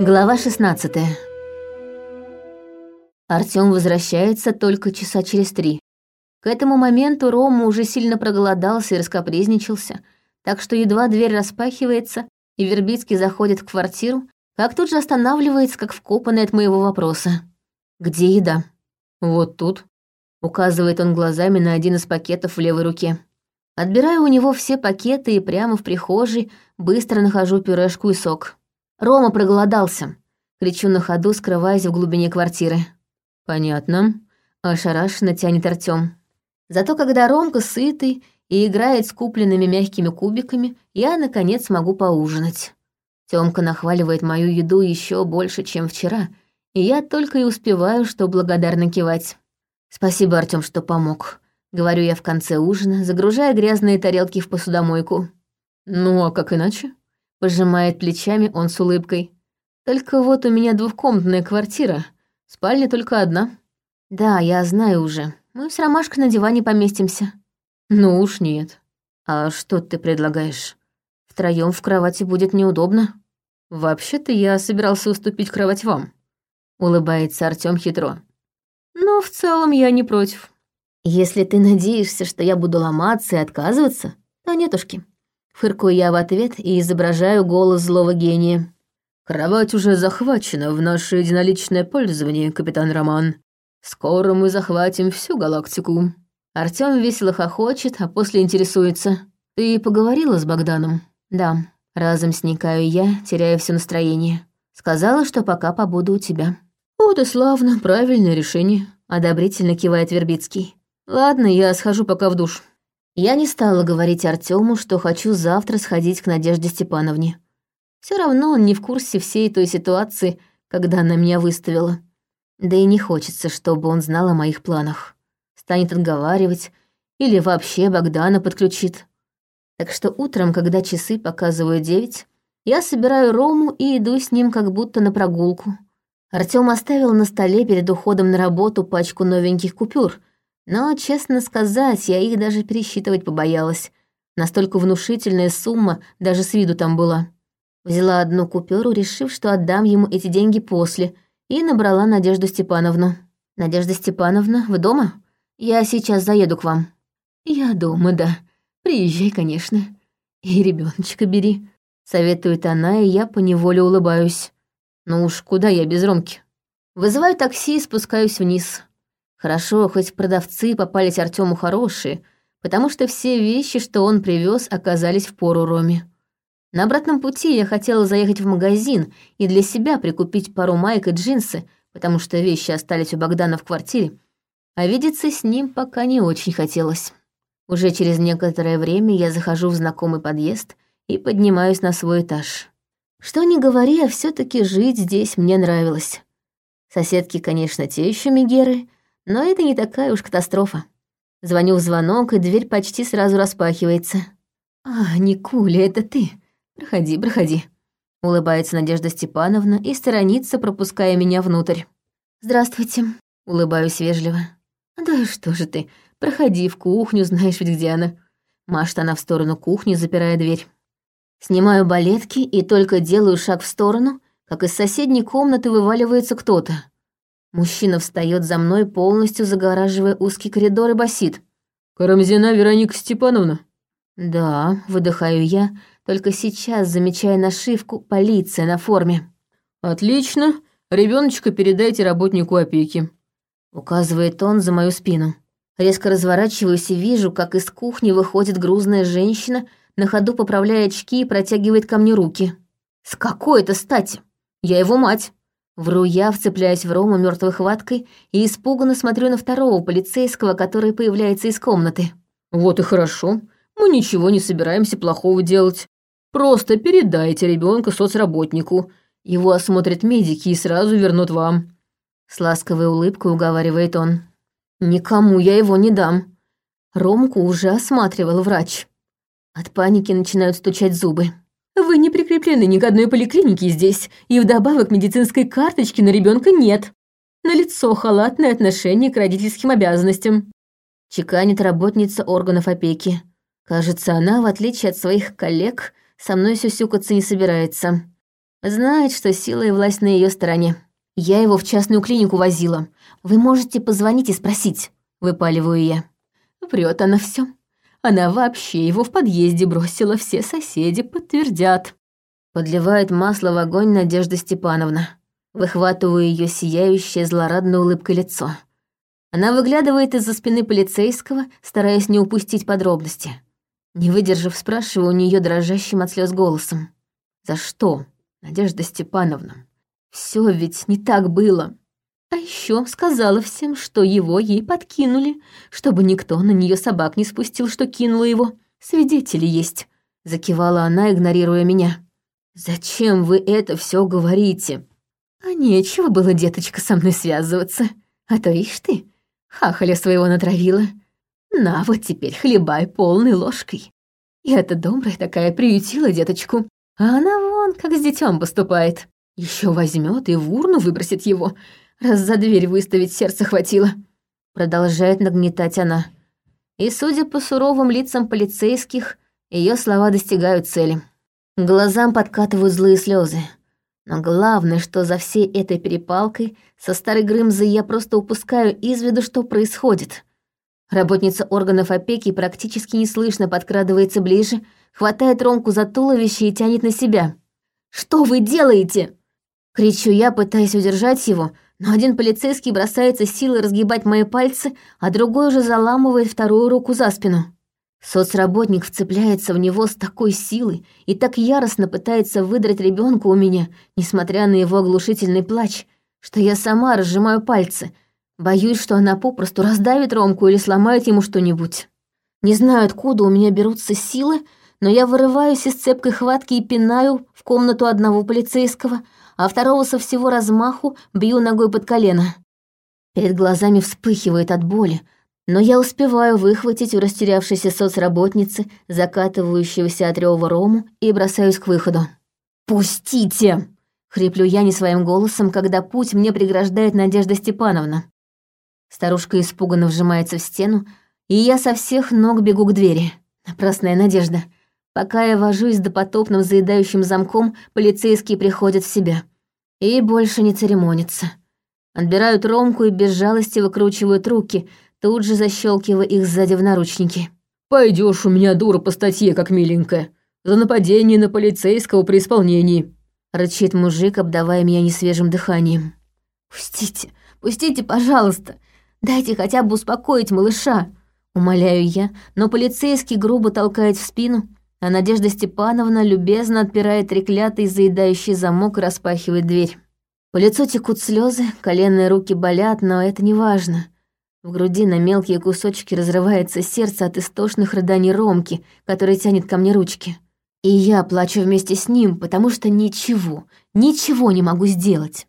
Глава 16 Артём возвращается только часа через три. К этому моменту Рома уже сильно проголодался и раскопризничался, так что едва дверь распахивается, и Вербицкий заходит в квартиру, как тут же останавливается, как вкопанный от моего вопроса. «Где еда?» «Вот тут», — указывает он глазами на один из пакетов в левой руке. Отбираю у него все пакеты и прямо в прихожей быстро нахожу пюрешку и сок. Рома проголодался. Кричу на ходу, скрываясь в глубине квартиры. «Понятно», — ошарашенно тянет Артём. Зато когда Ромка сытый и играет с купленными мягкими кубиками, я, наконец, могу поужинать. Тёмка нахваливает мою еду еще больше, чем вчера, и я только и успеваю, что благодарно кивать. «Спасибо, Артём, что помог», — говорю я в конце ужина, загружая грязные тарелки в посудомойку. «Ну, а как иначе?» — пожимает плечами он с улыбкой. «Только вот у меня двухкомнатная квартира, спальня только одна». «Да, я знаю уже. Мы с Ромашкой на диване поместимся». «Ну уж нет. А что ты предлагаешь? Втроем в кровати будет неудобно». «Вообще-то я собирался уступить кровать вам», — улыбается Артём хитро. «Но в целом я не против». «Если ты надеешься, что я буду ломаться и отказываться, то нетушки». Фыркую я в ответ и изображаю голос злого гения. «Кровать уже захвачена в наше единоличное пользование, капитан Роман. Скоро мы захватим всю галактику». Артём весело хохочет, а после интересуется. «Ты поговорила с Богданом?» «Да». Разом сникаю я, теряя все настроение. Сказала, что пока побуду у тебя. «Вот и славно, правильное решение», — одобрительно кивает Вербицкий. «Ладно, я схожу пока в душ». Я не стала говорить Артему, что хочу завтра сходить к Надежде Степановне. Все равно он не в курсе всей той ситуации, когда она меня выставила. Да и не хочется, чтобы он знал о моих планах. Станет отговаривать или вообще Богдана подключит. Так что утром, когда часы показывают девять, я собираю Рому и иду с ним как будто на прогулку. Артём оставил на столе перед уходом на работу пачку новеньких купюр, но, честно сказать, я их даже пересчитывать побоялась. Настолько внушительная сумма даже с виду там была. Взяла одну купюру, решив, что отдам ему эти деньги после, и набрала Надежду Степановну. «Надежда Степановна, вы дома? Я сейчас заеду к вам». «Я дома, да», Приезжай, конечно. И ребеночка бери. Советует она, и я поневоле улыбаюсь. Ну уж куда я без Ромки? Вызываю такси и спускаюсь вниз. Хорошо, хоть продавцы попались Артему хорошие, потому что все вещи, что он привез, оказались в пору Роме. На обратном пути я хотела заехать в магазин и для себя прикупить пару майк и джинсы, потому что вещи остались у Богдана в квартире, а видеться с ним пока не очень хотелось. Уже через некоторое время я захожу в знакомый подъезд и поднимаюсь на свой этаж. Что ни говори, а все таки жить здесь мне нравилось. Соседки, конечно, те еще мигеры, но это не такая уж катастрофа. Звоню в звонок, и дверь почти сразу распахивается. «А, Никуля, это ты. Проходи, проходи», — улыбается Надежда Степановна и сторонится, пропуская меня внутрь. «Здравствуйте», — улыбаюсь вежливо. «Да что же ты, Проходи в кухню, знаешь ведь, где она. Машет она в сторону кухни, запирая дверь. Снимаю балетки и только делаю шаг в сторону, как из соседней комнаты вываливается кто-то. Мужчина встает за мной, полностью загораживая узкий коридор и басит. «Карамзина Вероника Степановна?» «Да», — выдыхаю я, только сейчас замечая нашивку «Полиция» на форме. «Отлично. Ребеночка передайте работнику опеки», — указывает он за мою спину. Резко разворачиваюсь и вижу, как из кухни выходит грузная женщина, на ходу поправляя очки и протягивает ко мне руки. С какой это стати? Я его мать. Вру я, вцепляясь в Рому мертвой хваткой и испуганно смотрю на второго полицейского, который появляется из комнаты. Вот и хорошо. Мы ничего не собираемся плохого делать. Просто передайте ребенка соцработнику. Его осмотрят медики и сразу вернут вам. С ласковой улыбкой уговаривает он. Никому я его не дам. Ромку уже осматривал врач. От паники начинают стучать зубы. Вы не прикреплены ни к одной поликлинике здесь, и вдобавок медицинской карточки на ребенка нет. На лицо халатное отношение к родительским обязанностям. Чеканит работница органов опеки. Кажется, она, в отличие от своих коллег, со мной сюсюкаться не собирается. Знает, что сила и власть на ее стороне. Я его в частную клинику возила. Вы можете позвонить и спросить, выпаливаю я. Врет она все. Она вообще его в подъезде бросила, все соседи подтвердят. Подливает масло в огонь Надежда Степановна. Выхватываю ее сияющее злорадной улыбкой лицо. Она выглядывает из-за спины полицейского, стараясь не упустить подробности. Не выдержав, спрашиваю у нее дрожащим от слез голосом. «За что, Надежда Степановна? Все ведь не так было». А еще сказала всем, что его ей подкинули, чтобы никто на нее собак не спустил, что кинула его. Свидетели есть. Закивала она, игнорируя меня. «Зачем вы это все говорите?» «А нечего было, деточка, со мной связываться. А то, ишь ты, хахаля своего натравила. На вот теперь хлебай полной ложкой. И эта добрая такая приютила деточку, а она вон как с детем поступает. Еще возьмет и в урну выбросит его, раз за дверь выставить сердце хватило. Продолжает нагнетать она. И, судя по суровым лицам полицейских, ее слова достигают цели. Глазам подкатывают злые слезы. Но главное, что за всей этой перепалкой со старой Грымзой я просто упускаю из виду, что происходит. Работница органов опеки практически неслышно подкрадывается ближе, хватает Ромку за туловище и тянет на себя. «Что вы делаете?» Кричу я, пытаясь удержать его, но один полицейский бросается силой разгибать мои пальцы, а другой уже заламывает вторую руку за спину. Соцработник вцепляется в него с такой силой и так яростно пытается выдрать ребенка у меня, несмотря на его оглушительный плач, что я сама разжимаю пальцы. Боюсь, что она попросту раздавит Ромку или сломает ему что-нибудь. Не знаю, откуда у меня берутся силы, но я вырываюсь из цепкой хватки и пинаю в комнату одного полицейского, а второго со всего размаху бью ногой под колено. Перед глазами вспыхивает от боли, но я успеваю выхватить у растерявшейся соцработницы, закатывающегося от рёва Рому, и бросаюсь к выходу. «Пустите!» — хриплю я не своим голосом, когда путь мне преграждает Надежда Степановна. Старушка испуганно вжимается в стену, и я со всех ног бегу к двери. Напрасная надежда. Пока я вожусь с допотопным заедающим замком, полицейские приходят в себя. И больше не церемонятся. Отбирают ромку и без жалости выкручивают руки, тут же защелкивая их сзади в наручники. Пойдешь у меня, дура, по статье, как миленькая. За нападение на полицейского при исполнении», — рычит мужик, обдавая меня несвежим дыханием. «Пустите, пустите, пожалуйста. Дайте хотя бы успокоить малыша», — умоляю я, но полицейский грубо толкает в спину, а Надежда Степановна любезно отпирает треклятый заедающий замок и распахивает дверь. По лицу текут слезы, коленные руки болят, но это не важно. В груди на мелкие кусочки разрывается сердце от истошных рыданий Ромки, который тянет ко мне ручки. И я плачу вместе с ним, потому что ничего, ничего не могу сделать.